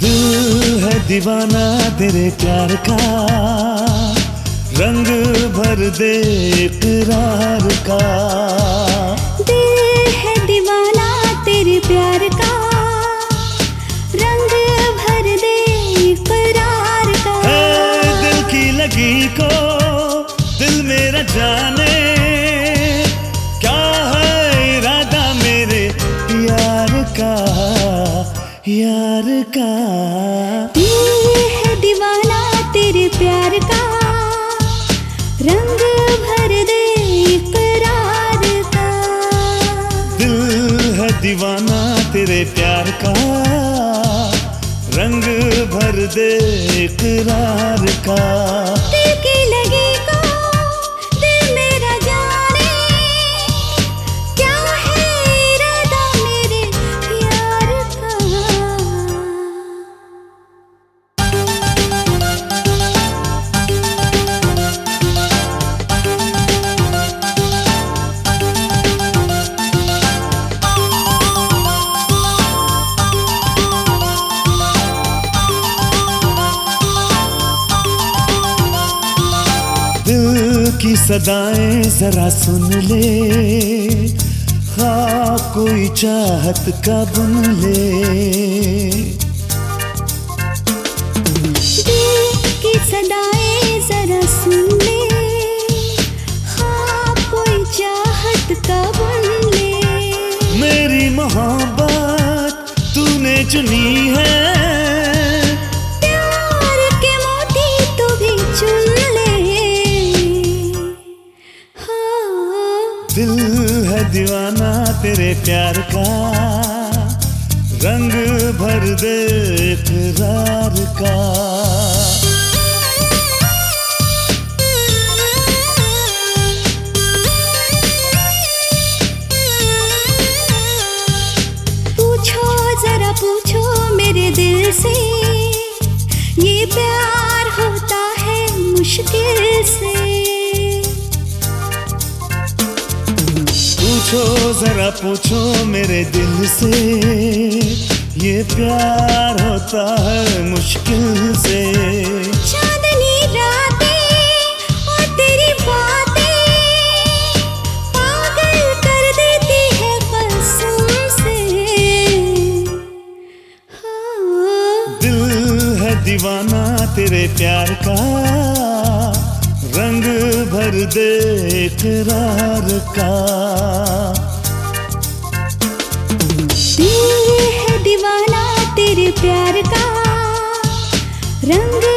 दिल है दीवाना तेरे प्यार का। रंग भर दे इकरार का। यार का? है दीवाना तेरे प्यार का। रंग भर दे इकरार का। दिल है दीवाना तेरे प्यार का। रंग भर दे इकरार का की सदाएँ जरा सुन ले। ख्वाब कोई चाहत का बुन ले। दिल की सदाएँ जरा सुन ले। हाँ कोई चाहत का बुन ले। मेरी मोहब्बत तूने चुनी है। तेरे प्यार का रंग भर दे इकरार का। पूछो, जरा पूछो मेरे दिल से, ये प्यार होता है मुश्किल से। पूछो जरा पूछो मेरे दिल से। ये प्यार होता है मुश्किल से। चांदनी रातें और तेरी बातें पागल कर देती है कसम से। हाँ। दिल है दीवाना तेरे प्यार का। रंग भर दे इकरार का। रंग भर